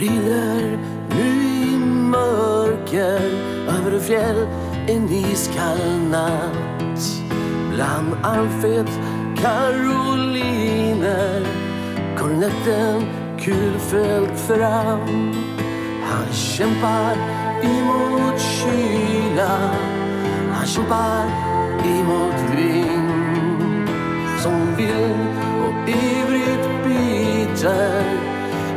rinner nu i mörker över fjäll en iskall natt. Bland armfet karoliner kornetten kulfällt fram. Han kämpar emot kyla, han kämpar emot vind. Som vill och ivrigt biter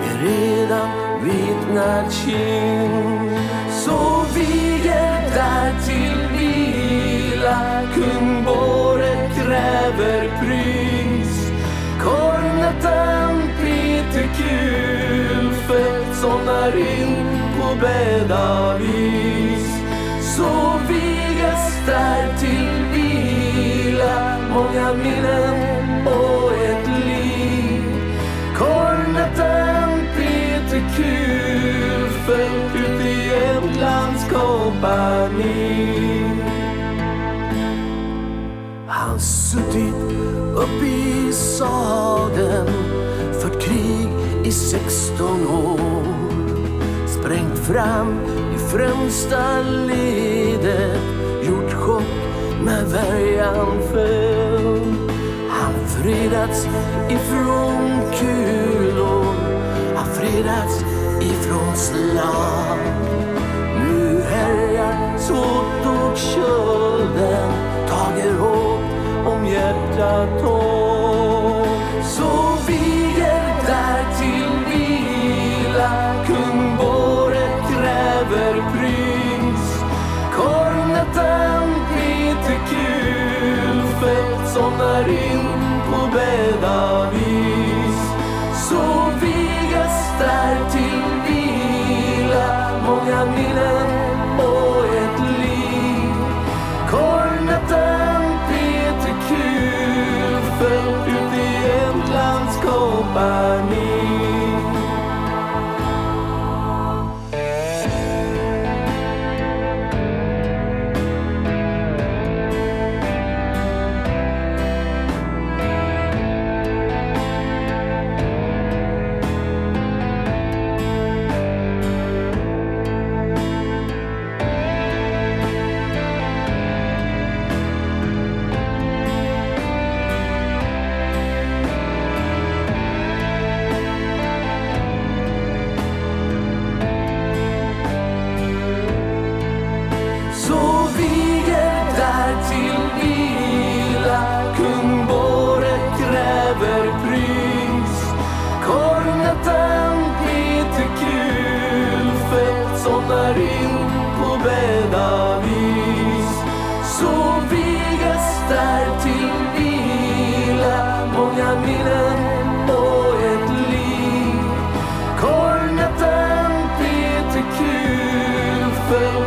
är redan vitnad kind så viger där till vila kung kräver pris. kornetten Peter Kulfelt somnar in på bäddavis så viges där till vila många minnen. Kul Kulfelt ut i Jämtlands kompani. Han suttit upp i sadeln fört krig i 16 år. Sprängt fram i främsta ledet gjort chock när värjan föll Han fredats ifrån kul har ifrån slav. nu härjar svårt och kölden tager hårt om hjärtat hårt så viger där till vila kung Båre kräver prins. Kornetten Peter Kulfelt somnar in på bäddavis silverpris. Kornetten Peter Kuhlfeldt somnar in på bäddavis. Så vigas där till vila många minnen och ett liv. Kornetten Peter Kuhlfeldt